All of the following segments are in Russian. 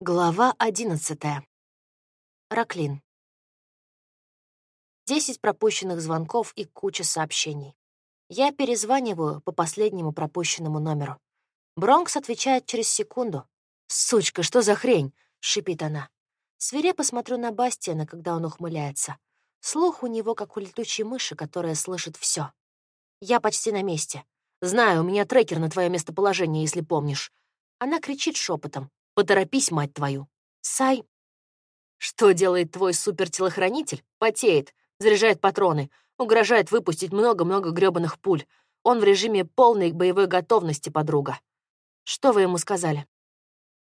Глава одиннадцатая. Раклин. Десять пропущенных звонков и куча сообщений. Я перезваниваю по последнему пропущенному номеру. Бронкс отвечает через секунду. «Сучка, что за хрень?» — шипит она. Свирепо смотрю на Бастиана, когда он ухмыляется. Слух у него, как у летучей мыши, которая слышит все. Я почти на месте. Знаю, у меня трекер на твое местоположение, если помнишь. Она кричит шепотом. Поторопись, мать твою. Сай. Что делает твой супертелохранитель? Потеет, заряжает патроны, угрожает выпустить много-много грёбаных пуль. Он в режиме полной боевой готовности, подруга. Что вы ему сказали?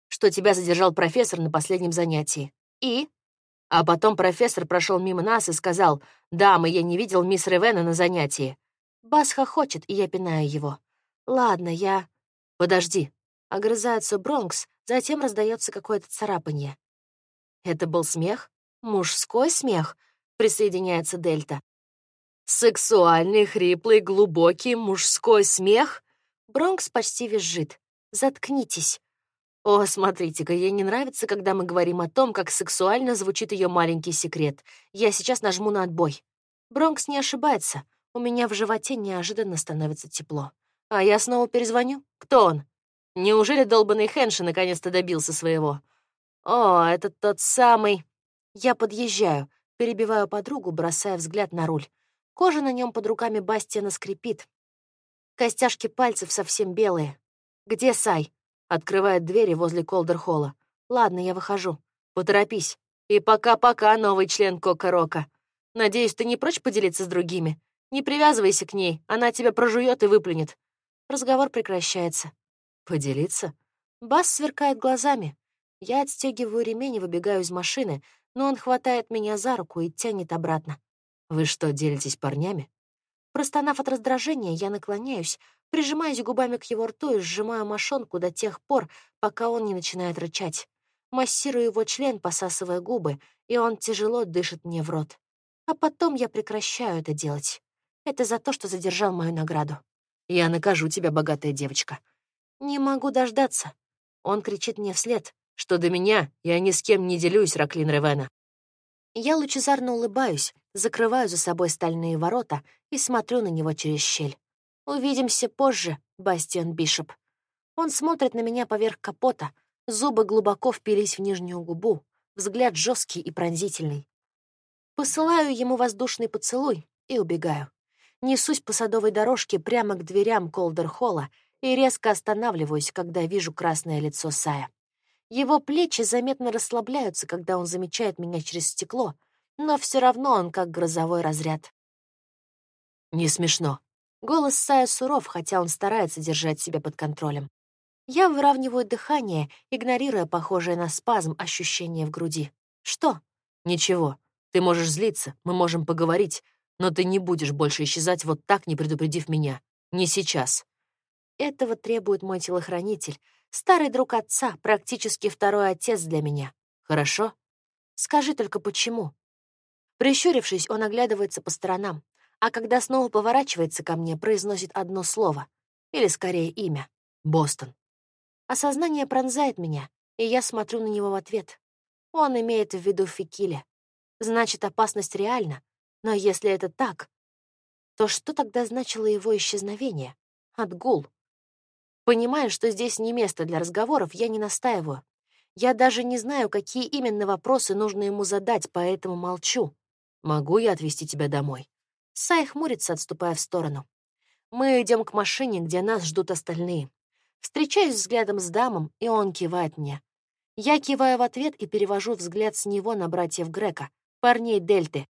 Что тебя задержал профессор на последнем занятии. И? А потом профессор прошел мимо нас и сказал, «Дамы, я не видел мисс Ревена на занятии». Бас хохочет, и я пинаю его. «Ладно, я...» «Подожди». Огрызается Бронкс, Затем раздается какое-то царапанье. Это был смех? Мужской смех? Присоединяется Дельта. Сексуальный, хриплый, глубокий мужской смех? Бронкс почти визжит. Заткнитесь. О, смотрите-ка, ей не нравится, когда мы говорим о том, как сексуально звучит ее маленький секрет. Я сейчас нажму на отбой. Бронкс не ошибается. У меня в животе неожиданно становится тепло. А я снова перезвоню? Кто он? Неужели долбанный Хенши наконец-то добился своего? О, это тот самый... Я подъезжаю, перебиваю подругу, бросая взгляд на руль. Кожа на нем под руками Бастиана скрипит. Костяшки пальцев совсем белые. «Где Сай?» Открывает двери возле Колдерхолла. «Ладно, я выхожу. Поторопись. И пока-пока, новый член Кока-Рока. Надеюсь, ты не прочь поделиться с другими? Не привязывайся к ней, она тебя прожует и выплюнет». Разговор прекращается. Поделиться? Бас сверкает глазами. Я отстегиваю ремень и выбегаю из машины, но он хватает меня за руку и тянет обратно. «Вы что, делитесь парнями?» Простонав от раздражения, я наклоняюсь, прижимаюсь губами к его рту и сжимаю мошонку до тех пор, пока он не начинает рычать. Массирую его член, посасывая губы, и он тяжело дышит мне в рот. А потом я прекращаю это делать. Это за то, что задержал мою награду. «Я накажу тебя, богатая девочка», «Не могу дождаться». Он кричит мне вслед, что до меня я ни с кем не делюсь, Раклин Ревена. Я лучезарно улыбаюсь, закрываю за собой стальные ворота и смотрю на него через щель. «Увидимся позже, Бастиан Бишоп». Он смотрит на меня поверх капота, зубы глубоко впились в нижнюю губу, взгляд жесткий и пронзительный. Посылаю ему воздушный поцелуй и убегаю. Несусь по садовой дорожке прямо к дверям Колдерхолла и резко останавливаюсь, когда вижу красное лицо Сая. Его плечи заметно расслабляются, когда он замечает меня через стекло, но все равно он как грозовой разряд. Не смешно. Голос Сая суров, хотя он старается держать себя под контролем. Я выравниваю дыхание, игнорируя похожее на спазм ощущение в груди. Что? Ничего. Ты можешь злиться, мы можем поговорить, но ты не будешь больше исчезать вот так, не предупредив меня. Не сейчас. Этого требует мой телохранитель, старый друг отца, практически второй отец для меня. Хорошо? Скажи только, почему?» Прищурившись, он оглядывается по сторонам, а когда снова поворачивается ко мне, произносит одно слово, или скорее имя — Бостон. Осознание пронзает меня, и я смотрю на него в ответ. Он имеет в виду Фикиле. Значит, опасность реальна, но если это так, то что тогда значило его исчезновение? Отгул. Понимая, что здесь не место для разговоров, я не настаиваю. Я даже не знаю, какие именно вопросы нужно ему задать, поэтому молчу. Могу я отвезти тебя домой? Сай хмурится, отступая в сторону. Мы идем к машине, где нас ждут остальные. Встречаюсь взглядом с дамом, и он кивает мне. Я киваю в ответ и перевожу взгляд с него на братьев Грека, парней Дельты,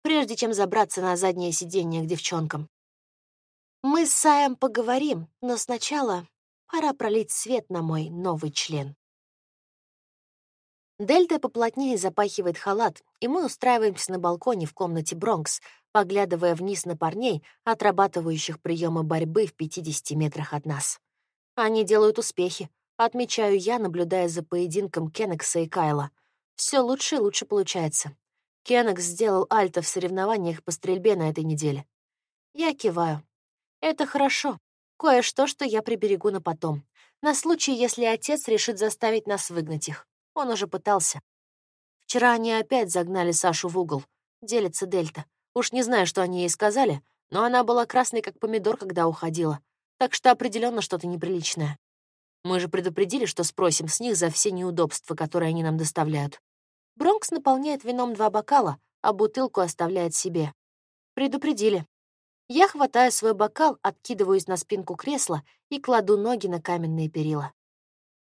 прежде чем забраться на заднее сиденье к девчонкам. Мы с Саем поговорим, но сначала пора пролить свет на мой новый член. Дельта поплотнее запахивает халат, и мы устраиваемся на балконе в комнате Бронкс, поглядывая вниз на парней, отрабатывающих приемы борьбы в 50 метрах от нас. Они делают успехи, отмечаю я, наблюдая за поединком Кеннекса и Кайла. Все лучше и лучше получается. Кеннекс сделал альто в соревнованиях по стрельбе на этой неделе. Я киваю. Это хорошо. Кое-что, что я приберегу на потом. На случай, если отец решит заставить нас выгнать их. Он уже пытался. Вчера они опять загнали Сашу в угол. Делится Дельта. Уж не знаю, что они ей сказали, но она была красной, как помидор, когда уходила. Так что определенно что-то неприличное. Мы же предупредили, что спросим с них за все неудобства, которые они нам доставляют. Бронкс наполняет вином два бокала, а бутылку оставляет себе. Предупредили. Я хватаю свой бокал, откидываюсь на спинку кресла и кладу ноги на каменные перила.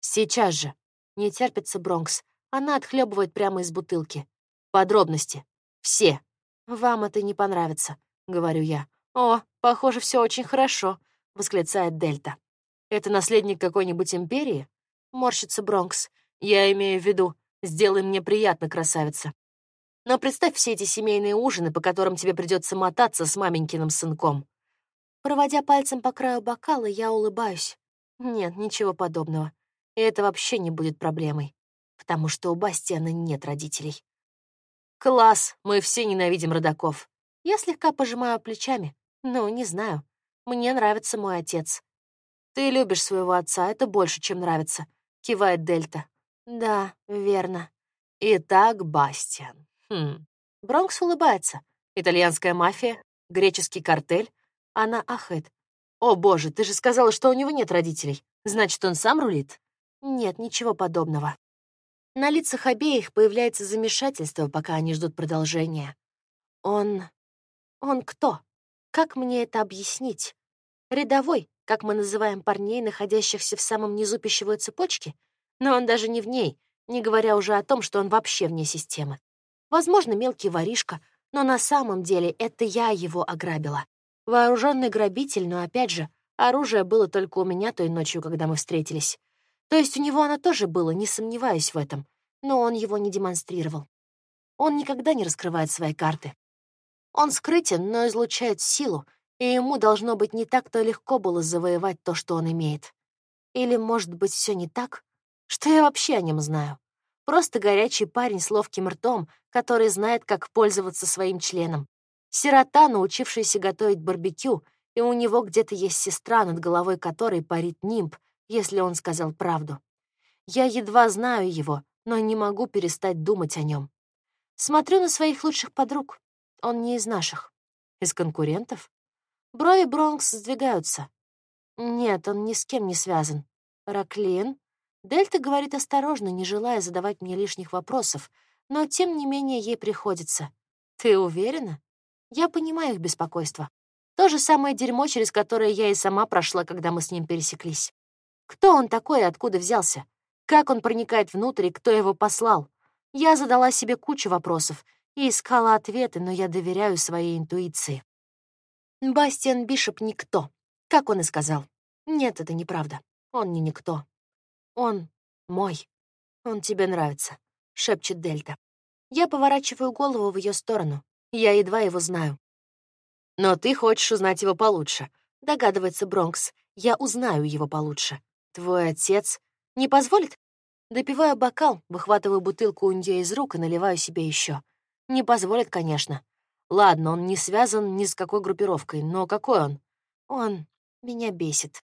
Сейчас же. Не терпится Бронкс. Она отхлебывает прямо из бутылки. Подробности. Все. Вам это не понравится, говорю я. О, похоже, все очень хорошо, восклицает Дельта. Это наследник какой-нибудь империи? Морщится Бронкс. Я имею в виду, сделай мне приятно, красавица. Но представь все эти семейные ужины, по которым тебе придется мотаться с маменькиным сынком. Проводя пальцем по краю бокала, я улыбаюсь. Нет, ничего подобного. И это вообще не будет проблемой, потому что у Бастиана нет родителей. Класс, мы все ненавидим родаков. Я слегка пожимаю плечами. Ну, не знаю. Мне нравится мой отец. Ты любишь своего отца, это больше, чем нравится, кивает Дельта. Да, верно. Итак, Бастиан. Хм. Бронкс улыбается. Итальянская мафия, греческий картель. Она ахает. О, боже, ты же сказала, что у него нет родителей. Значит, он сам рулит? Нет, ничего подобного. На лицах обеих появляется замешательство, пока они ждут продолжения. Он... Он кто? Как мне это объяснить? Рядовой, как мы называем парней, находящихся в самом низу пищевой цепочки? Но он даже не в ней, не говоря уже о том, что он вообще вне системы. Возможно, мелкий воришка, но на самом деле это я его ограбила. Вооруженный грабитель, но опять же, оружие было только у меня той ночью, когда мы встретились. То есть у него оно тоже было, не сомневаюсь в этом, но он его не демонстрировал. Он никогда не раскрывает свои карты. Он скрытен, но излучает силу, и ему должно быть не так-то легко было завоевать то, что он имеет. Или, может быть, все не так? Что я вообще о нем знаю? Просто горячий парень с ловким ртом, который знает, как пользоваться своим членом. Сирота, научившийся готовить барбекю, и у него где-то есть сестра, над головой которой парит нимб, если он сказал правду. Я едва знаю его, но не могу перестать думать о нем. Смотрю на своих лучших подруг. Он не из наших. Из конкурентов? Брови Бронкс сдвигаются. Нет, он ни с кем не связан. Раклин? Дельта говорит осторожно, не желая задавать мне лишних вопросов, но тем не менее ей приходится. Ты уверена? Я понимаю их беспокойство. То же самое дерьмо, через которое я и сама прошла, когда мы с ним пересеклись. Кто он такой и откуда взялся? Как он проникает внутрь и кто его послал? Я задала себе кучу вопросов и искала ответы, но я доверяю своей интуиции. Бастиан Бишоп — никто, как он и сказал. Нет, это неправда. Он не никто. «Он мой. Он тебе нравится», — шепчет Дельта. Я поворачиваю голову в ее сторону. Я едва его знаю. «Но ты хочешь узнать его получше», — догадывается Бронкс. «Я узнаю его получше. Твой отец не позволит?» Допиваю бокал, выхватываю бутылку у нее из рук и наливаю себе еще. Не позволит, конечно. Ладно, он не связан ни с какой группировкой, но какой он? Он меня бесит.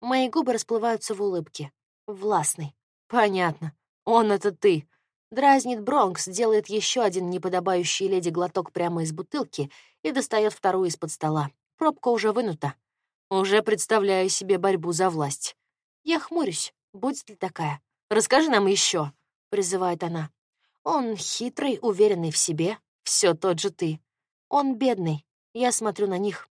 Мои губы расплываются в улыбке. Властный. Понятно. Он — это ты. Дразнит Бронкс, делает еще один неподобающий леди глоток прямо из бутылки и достает вторую из-под стола. Пробка уже вынута. Уже представляю себе борьбу за власть. Я хмурюсь. Будет ли такая? Расскажи нам еще, призывает она. Он хитрый, уверенный в себе. Все тот же ты. Он бедный. Я смотрю на них.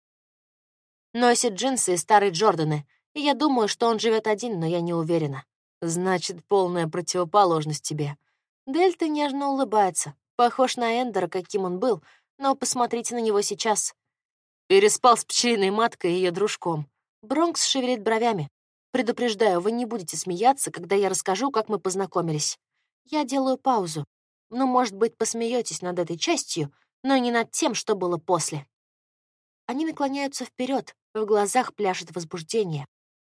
Носит джинсы и старые Джорданы я думаю, что он живет один, но я не уверена. Значит, полная противоположность тебе. Дельта нежно улыбается. Похож на Эндера, каким он был, но посмотрите на него сейчас. Переспал с пчелиной маткой и ее дружком. Бронкс шевелит бровями. Предупреждаю, вы не будете смеяться, когда я расскажу, как мы познакомились. Я делаю паузу. Ну, может быть, посмеетесь над этой частью, но не над тем, что было после. Они наклоняются вперед, в глазах пляшет возбуждение.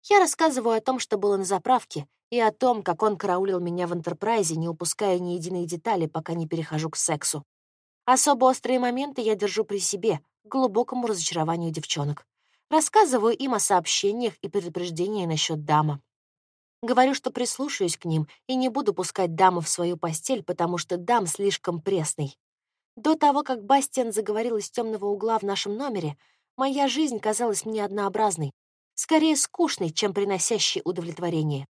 Я рассказываю о том, что было на заправке, и о том, как он караулил меня в Энтерпрайзе, не упуская ни единой детали, пока не перехожу к сексу. Особо острые моменты я держу при себе, к глубокому разочарованию девчонок. Рассказываю им о сообщениях и предупреждениях насчет дама. Говорю, что прислушаюсь к ним и не буду пускать даму в свою постель, потому что дам слишком пресный. До того, как Бастиан заговорил из темного угла в нашем номере, моя жизнь казалась мне однообразной, скорее скучной, чем приносящей удовлетворение.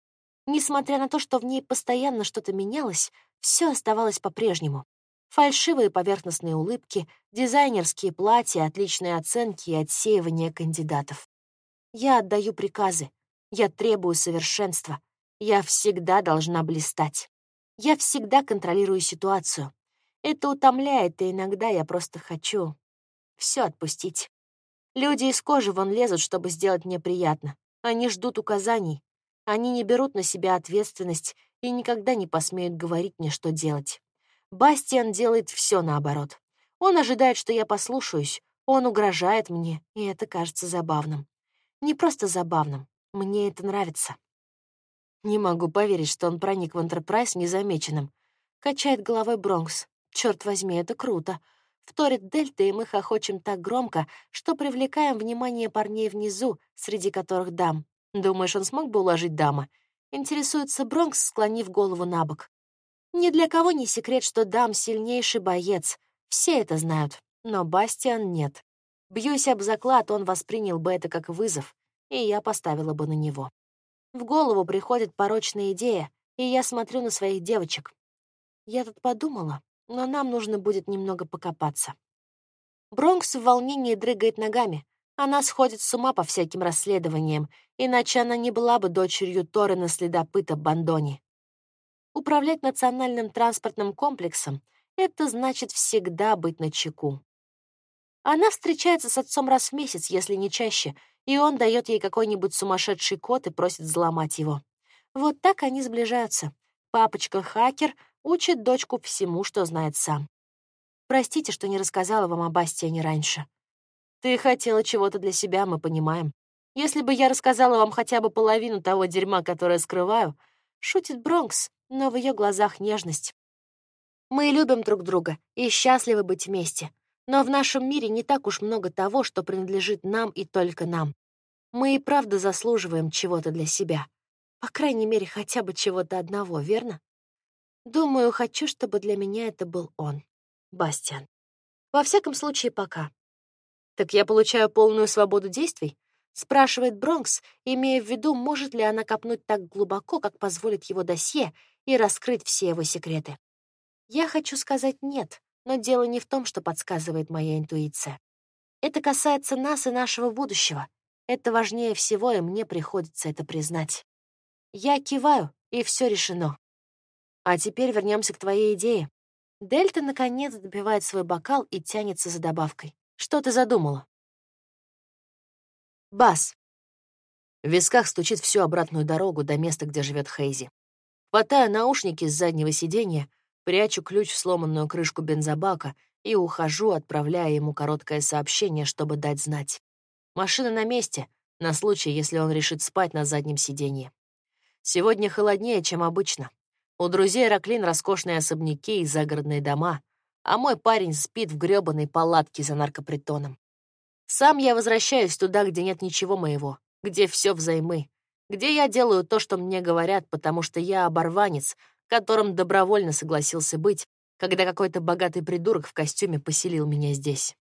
Несмотря на то, что в ней постоянно что-то менялось, все оставалось по-прежнему. Фальшивые поверхностные улыбки, дизайнерские платья, отличные оценки и отсеивание кандидатов. Я отдаю приказы, я требую совершенства. Я всегда должна блистать. Я всегда контролирую ситуацию. Это утомляет, и иногда я просто хочу все отпустить. Люди из кожи вон лезут, чтобы сделать мне приятно. Они ждут указаний. Они не берут на себя ответственность и никогда не посмеют говорить мне, что делать. Бастиан делает все наоборот. Он ожидает, что я послушаюсь, он угрожает мне, и это кажется забавным. Не просто забавным, мне это нравится. Не могу поверить, что он проник в Энтерпрайз незамеченным. Качает головой Бронкс. Черт возьми, это круто. Вторит Дельта, и мы хохочем так громко, что привлекаем внимание парней внизу, среди которых дам. Думаешь, он смог бы уложить дама? Интересуется Бронкс, склонив голову на бок. Ни для кого не секрет, что дам сильнейший боец. Все это знают, но Бастиан нет. Бьюсь об заклад, он воспринял бы это как вызов и я поставила бы на него. В голову приходит порочная идея, и я смотрю на своих девочек. Я тут подумала, но нам нужно будет немного покопаться. Бронкс в волнении дрыгает ногами. Она сходит с ума по всяким расследованиям, иначе она не была бы дочерью Торрена следопыта Бандони. Управлять национальным транспортным комплексом — это значит всегда быть на чеку. Она встречается с отцом раз в месяц, если не чаще, и он дает ей какой-нибудь сумасшедший код и просит взломать его. Вот так они сближаются. Папочка-хакер учит дочку всему, что знает сам. Простите, что не рассказала вам об Бастиане раньше. Ты хотела чего-то для себя, мы понимаем. Если бы я рассказала вам хотя бы половину того дерьма, которое скрываю, шутит Бронкс, но в ее глазах нежность. Мы любим друг друга и счастливы быть вместе. Но в нашем мире не так уж много того, что принадлежит нам и только нам. Мы и правда заслуживаем чего-то для себя. По крайней мере, хотя бы чего-то одного, верно? Думаю, хочу, чтобы для меня это был он, Бастиан. Во всяком случае, пока. Так я получаю полную свободу действий? Спрашивает Бронкс, имея в виду, может ли она копнуть так глубоко, как позволит его досье, и раскрыть все его секреты. Я хочу сказать «нет», но дело не в том, что подсказывает моя интуиция. Это касается нас и нашего будущего. Это важнее всего, и мне приходится это признать. Я киваю, и все решено. А теперь вернемся к твоей идее. Дельта, наконец, добивает свой бокал и тянется за добавкой. Что ты задумала? Бас. В висках стучит всю обратную дорогу до места, где живет Хейзи. Хватаю наушники с заднего сиденья Прячу ключ в сломанную крышку бензобака и ухожу, отправляя ему короткое сообщение, чтобы дать знать. Машина на месте, на случай, если он решит спать на заднем сиденье. Сегодня холоднее, чем обычно. У друзей Раклин роскошные особняки и загородные дома, а мой парень спит в грёбаной палатке за наркопритоном. Сам я возвращаюсь туда, где нет ничего моего, где все взаймы, где я делаю то, что мне говорят, потому что я оборванец, которым добровольно согласился быть, когда какой-то богатый придурок в костюме поселил меня здесь.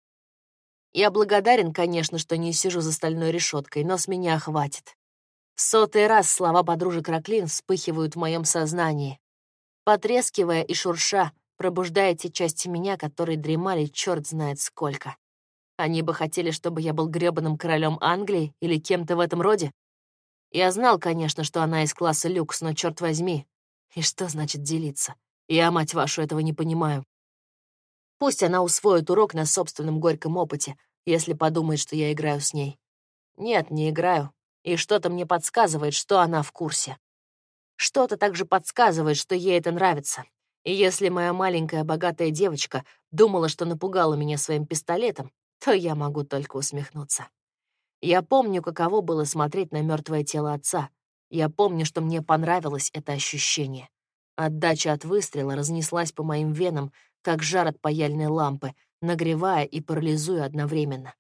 Я благодарен, конечно, что не сижу за стальной решеткой, но с меня хватит. В сотый раз слова подружек Раклин вспыхивают в моем сознании, потрескивая и шурша, пробуждая те части меня, которые дремали черт знает сколько. Они бы хотели, чтобы я был грёбаным королем Англии или кем-то в этом роде. Я знал, конечно, что она из класса люкс, но черт возьми, и что значит делиться? Я, мать вашу, этого не понимаю. Пусть она усвоит урок на собственном горьком опыте, если подумает, что я играю с ней. Нет, не играю. И что-то мне подсказывает, что она в курсе. Что-то также подсказывает, что ей это нравится. И если моя маленькая богатая девочка думала, что напугала меня своим пистолетом, то я могу только усмехнуться. Я помню, каково было смотреть на мертвое тело отца, я помню, что мне понравилось это ощущение. Отдача от выстрела разнеслась по моим венам, как жар от паяльной лампы, нагревая и парализуя одновременно.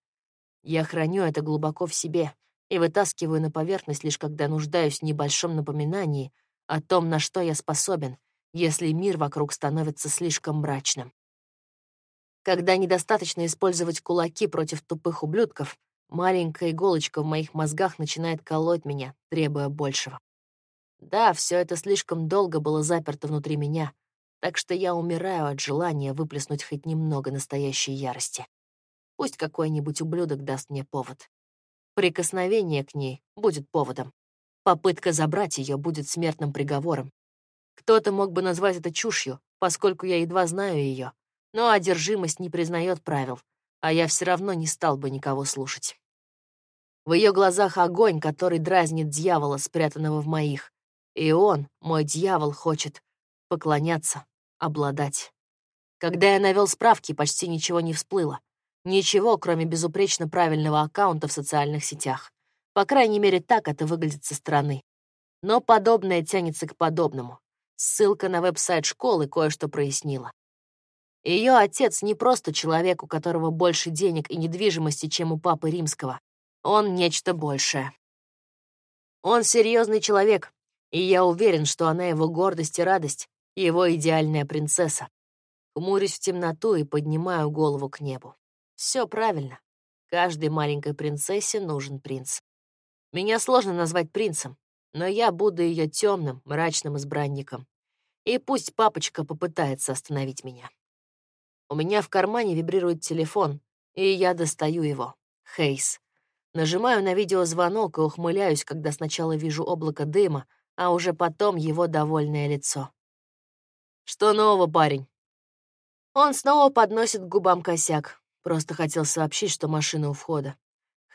Я храню это глубоко в себе, и вытаскиваю на поверхность лишь когда нуждаюсь в небольшом напоминании о том, на что я способен, если мир вокруг становится слишком мрачным. Когда недостаточно использовать кулаки против тупых ублюдков, маленькая иголочка в моих мозгах начинает колоть меня, требуя большего. Да, все это слишком долго было заперто внутри меня, так что я умираю от желания выплеснуть хоть немного настоящей ярости. Пусть какой-нибудь ублюдок даст мне повод. Прикосновение к ней будет поводом. Попытка забрать ее будет смертным приговором. Кто-то мог бы назвать это чушью, поскольку я едва знаю ее, но одержимость не признает правил, а я все равно не стал бы никого слушать. В ее глазах огонь, который дразнит дьявола, спрятанного в моих. И он, мой дьявол, хочет поклоняться, обладать. Когда я навел справки, почти ничего не всплыло. Ничего, кроме безупречно правильного аккаунта в социальных сетях. По крайней мере, так это выглядит со стороны. Но подобное тянется к подобному. Ссылка на веб-сайт школы кое-что прояснила. Ее отец не просто человек, у которого больше денег и недвижимости, чем у папы римского. Он нечто большее. Он серьезный человек, и я уверен, что она его гордость и радость, его идеальная принцесса. Хмурюсь в темноту и поднимаю голову к небу. Все правильно. Каждой маленькой принцессе нужен принц. Меня сложно назвать принцем, но я буду ее темным, мрачным избранником. И пусть папочка попытается остановить меня. У меня в кармане вибрирует телефон, и я достаю его. Хейс. Нажимаю на видеозвонок и ухмыляюсь, когда сначала вижу облако дыма, а уже потом его довольное лицо. «Что нового, парень?» Он снова подносит к губам косяк. Просто хотел сообщить, что машина у входа.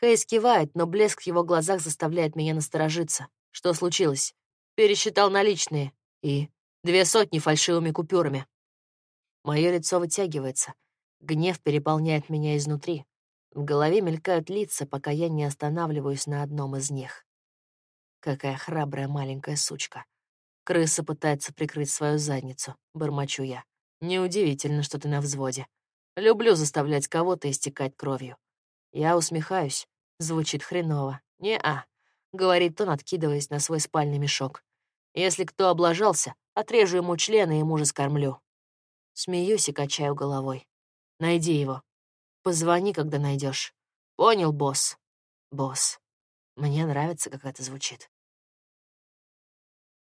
Хейс кивает, но блеск в его глазах заставляет меня насторожиться. Что случилось? Пересчитал наличные. И две сотни фальшивыми купюрами. Мое лицо вытягивается. Гнев переполняет меня изнутри. В голове мелькают лица, пока я не останавливаюсь на одном из них. Какая храбрая маленькая сучка. Крыса пытается прикрыть свою задницу, бормочу я. Неудивительно, что ты на взводе. Люблю заставлять кого-то истекать кровью. Я усмехаюсь. Звучит хреново. «Не-а», — говорит он, откидываясь на свой спальный мешок. «Если кто облажался, отрежу ему члены и мужа скормлю». Смеюсь и качаю головой. «Найди его. Позвони, когда найдешь. Понял, босс?» «Босс». Мне нравится, как это звучит.